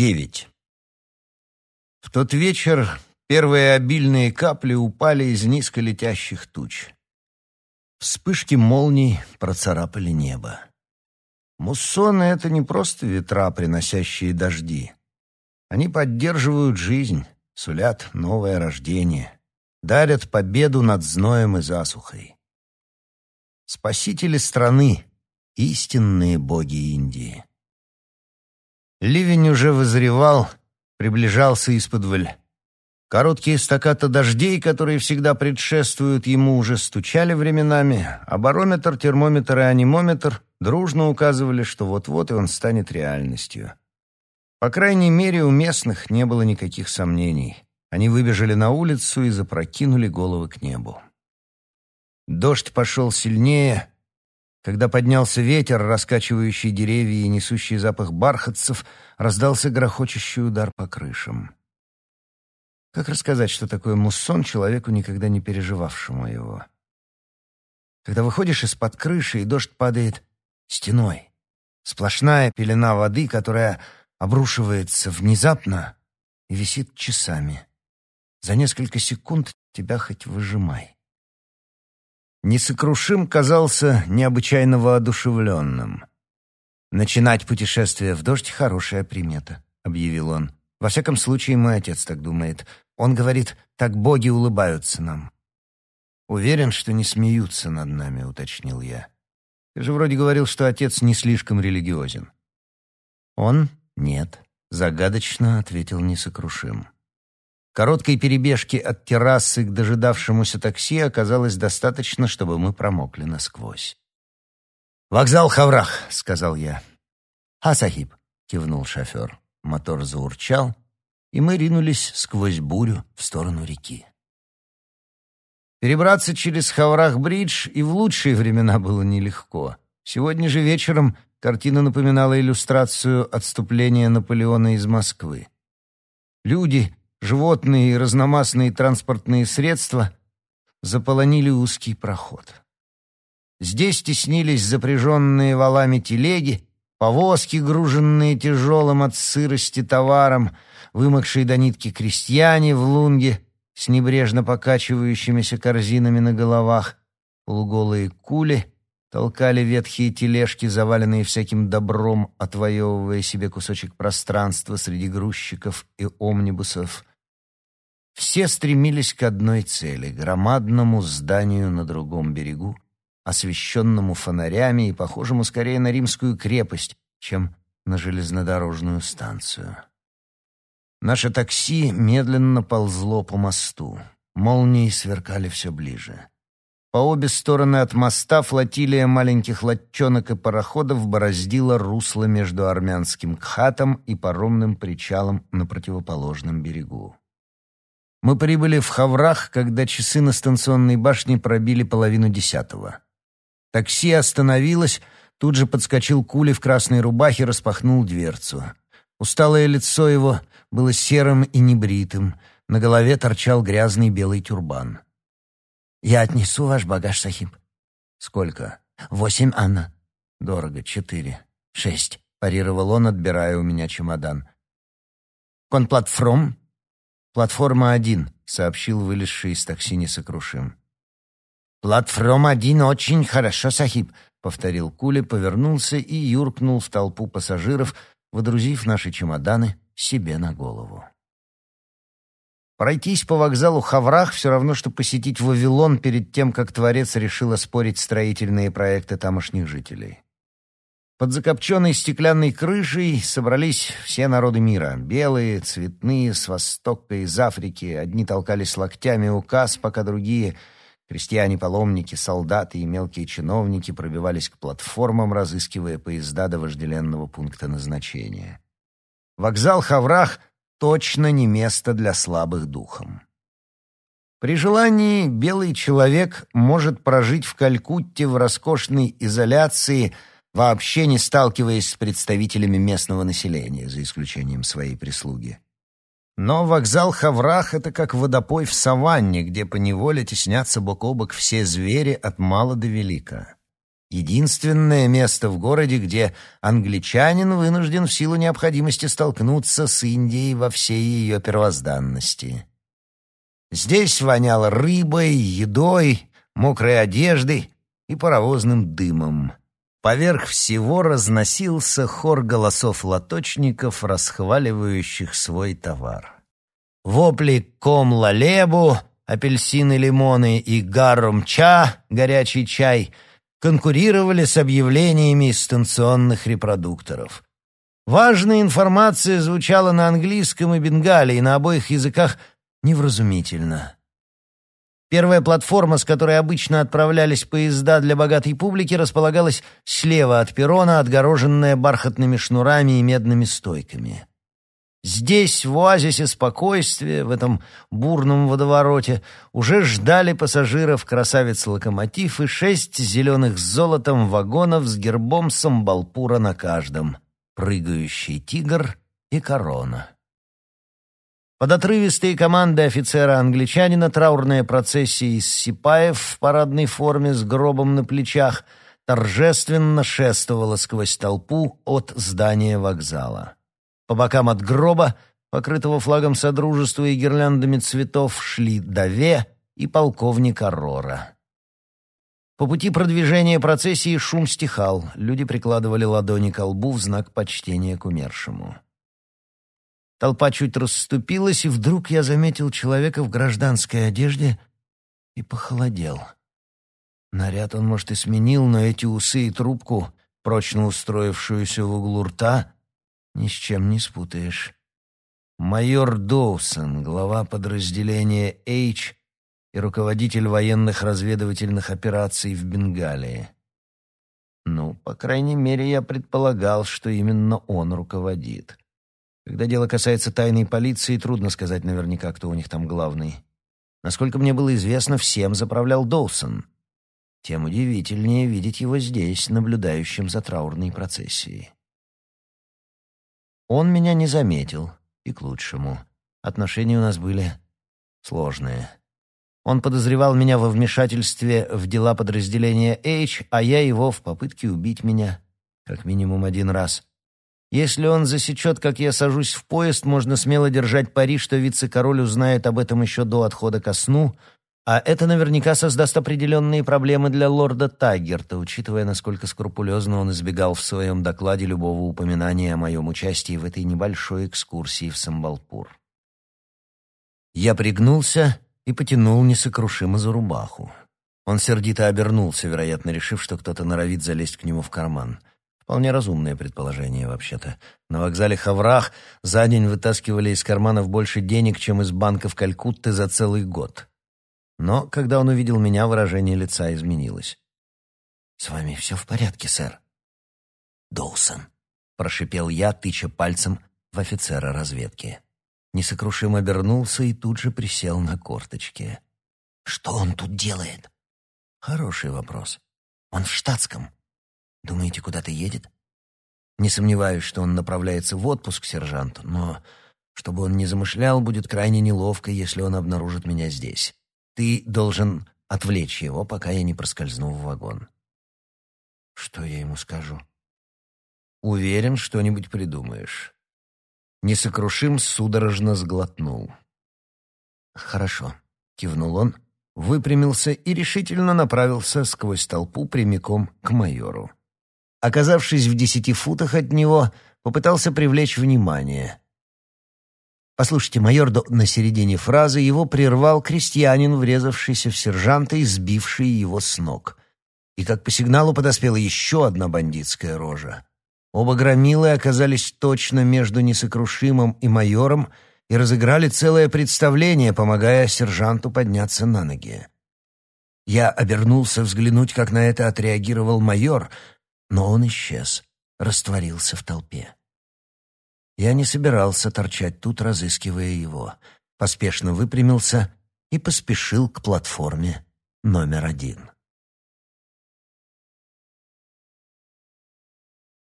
Девять. В тот вечер первые обильные капли упали из низко летящих туч. Вспышки молний процарапали небо. Муссоны — это не просто ветра, приносящие дожди. Они поддерживают жизнь, сулят новое рождение, дарят победу над зноем и засухой. Спасители страны — истинные боги Индии. Ливень уже вызревал, приближался из-под Короткие стакаты дождей, которые всегда предшествуют ему, уже стучали временами, а барометр, термометр и анимометр дружно указывали, что вот-вот и он станет реальностью. По крайней мере, у местных не было никаких сомнений. Они выбежали на улицу и запрокинули головы к небу. Дождь пошел сильнее, когда поднялся ветер, раскачивающий деревья и несущий запах бархатцев, раздался грохочущий удар по крышам. Как рассказать, что такое муссон человеку, никогда не переживавшему его? Когда выходишь из-под крыши, и дождь падает стеной. Сплошная пелена воды, которая обрушивается внезапно и висит часами. За несколько секунд тебя хоть выжимай. Несокрушим казался необычайно воодушевленным. «Начинать путешествие в дождь — хорошая примета», — объявил он. «Во всяком случае, мой отец так думает. Он говорит, так боги улыбаются нам». «Уверен, что не смеются над нами», — уточнил я. «Ты же вроде говорил, что отец не слишком религиозен». «Он? Нет», — загадочно ответил несокрушим. Короткой перебежки от террасы к дожидавшемуся такси оказалось достаточно, чтобы мы промокли насквозь. «Вокзал Хаврах», — сказал я. «А, сахиб», — кивнул шофер. Мотор заурчал, и мы ринулись сквозь бурю в сторону реки. Перебраться через Хаврах-бридж и в лучшие времена было нелегко. Сегодня же вечером картина напоминала иллюстрацию отступления Наполеона из Москвы. Люди, животные и разномастные транспортные средства заполонили узкий проход. Здесь теснились запряженные валами телеги, повозки, груженные тяжелым от сырости товаром, вымокшие до нитки крестьяне в лунге с небрежно покачивающимися корзинами на головах, полуголые кули — толкали ветхие тележки, заваленные всяким добром, отвоевывая себе кусочек пространства среди грузчиков и омнибусов. Все стремились к одной цели — громадному зданию на другом берегу, освещенному фонарями и похожему скорее на римскую крепость, чем на железнодорожную станцию. Наше такси медленно ползло по мосту. Молнии сверкали все ближе. По обе стороны от моста флотилия маленьких лодчонок и пароходов бороздила русло между армянским Кхатом и паромным причалом на противоположном берегу. Мы прибыли в Хаврах, когда часы на станционной башне пробили половину десятого. Такси остановилось, тут же подскочил Кули в красной рубахе, распахнул дверцу. Усталое лицо его было серым и небритым, на голове торчал грязный белый тюрбан. «Я отнесу ваш багаж, Сахиб». «Сколько?» «Восемь, Анна». «Дорого. Четыре. Шесть», — парировал он, отбирая у меня чемодан. «Конплатформ?» «Платформа один», — сообщил вылезший из такси несокрушим. «Платформа один очень хорошо, Сахиб», — повторил Кули, повернулся и юркнул в толпу пассажиров, водрузив наши чемоданы себе на голову. Пройтись по вокзалу Хаврах все равно, что посетить Вавилон перед тем, как Творец решил оспорить строительные проекты тамошних жителей. Под закопченной стеклянной крышей собрались все народы мира. Белые, цветные, с Востока, из Африки. Одни толкались локтями указ, пока другие — крестьяне-паломники, солдаты и мелкие чиновники пробивались к платформам, разыскивая поезда до вожделенного пункта назначения. Вокзал Хаврах — точно не место для слабых духом. При желании белый человек может прожить в Калькутте в роскошной изоляции, вообще не сталкиваясь с представителями местного населения, за исключением своей прислуги. Но вокзал Хаврах — это как водопой в саванне, где поневоле теснятся бок о бок все звери от мала до велика. Единственное место в городе, где англичанин вынужден в силу необходимости столкнуться с Индией во всей ее первозданности. Здесь воняло рыбой, едой, мокрой одеждой и паровозным дымом. Поверх всего разносился хор голосов лоточников, расхваливающих свой товар. Вопли ком-лалебу, апельсины, лимоны и гарум-ча, горячий чай, конкурировали с объявлениями станционных репродукторов. Важная информация звучала на английском и бенгале, и на обоих языках невразумительно. Первая платформа, с которой обычно отправлялись поезда для богатой публики, располагалась слева от перрона, отгороженная бархатными шнурами и медными стойками. Здесь, в оазисе спокойствия, в этом бурном водовороте, уже ждали пассажиров красавец-локомотив и шесть зеленых с золотом вагонов с гербом Самбалпура на каждом, прыгающий тигр и корона. Под отрывистые команды офицера-англичанина траурная процессия из сипаев в парадной форме с гробом на плечах торжественно шествовала сквозь толпу от здания вокзала. По бокам от гроба, покрытого флагом Содружества и гирляндами цветов, шли Даве и полковник Аррора. По пути продвижения процессии шум стихал, люди прикладывали ладони к лбу в знак почтения к умершему. Толпа чуть расступилась, и вдруг я заметил человека в гражданской одежде и похолодел. Наряд он, может, и сменил, но эти усы и трубку, прочно устроившуюся в углу рта, ни с чем не спутаешь. Майор Доусон, глава подразделения H и руководитель военных разведывательных операций в Бенгалии. Ну, по крайней мере, я предполагал, что именно он руководит. Когда дело касается тайной полиции, трудно сказать наверняка, кто у них там главный. Насколько мне было известно, всем заправлял Доусон. Тем удивительнее видеть его здесь, наблюдающим за траурной процессией. Он меня не заметил, и к лучшему. Отношения у нас были сложные. Он подозревал меня во вмешательстве в дела подразделения H, а я его в попытке убить меня, как минимум один раз. Если он засечет, как я сажусь в поезд, можно смело держать пари, что вице-король узнает об этом еще до отхода ко сну, а это наверняка создаст определенные проблемы для лорда Таггерта, учитывая, насколько скрупулезно он избегал в своем докладе любого упоминания о моем участии в этой небольшой экскурсии в Самбалпур. Я пригнулся и потянул несокрушимо за рубаху. Он сердито обернулся, вероятно, решив, что кто-то норовит залезть к нему в карман — Вполне разумное предположение, вообще-то. На вокзале Хаврах за день вытаскивали из карманов больше денег, чем из банков Калькутты за целый год. Но когда он увидел меня, выражение лица изменилось. «С вами все в порядке, сэр?» «Доусон», — прошипел я, тыча пальцем в офицера разведки. Несокрушим обернулся и тут же присел на корточки. «Что он тут делает?» «Хороший вопрос. Он в штатском. Думаете, куда-то едет? Не сомневаюсь, что он направляется в отпуск, сержант, но чтобы он не замышлял, будет крайне неловко, если он обнаружит меня здесь. Ты должен отвлечь его, пока я не проскользну в вагон. Что я ему скажу? Уверен, что-нибудь придумаешь. Несокрушим судорожно сглотнул. Хорошо, кивнул он, выпрямился и решительно направился сквозь толпу прямиком к майору оказавшись в десяти футах от него, попытался привлечь внимание. «Послушайте, майор до...» на середине фразы его прервал крестьянин, врезавшийся в сержанта и сбивший его с ног. И как по сигналу подоспела еще одна бандитская рожа. Оба громилы оказались точно между несокрушимым и майором и разыграли целое представление, помогая сержанту подняться на ноги. Я обернулся взглянуть, как на это отреагировал майор, но он исчез, растворился в толпе. Я не собирался торчать тут, разыскивая его. Поспешно выпрямился и поспешил к платформе номер один.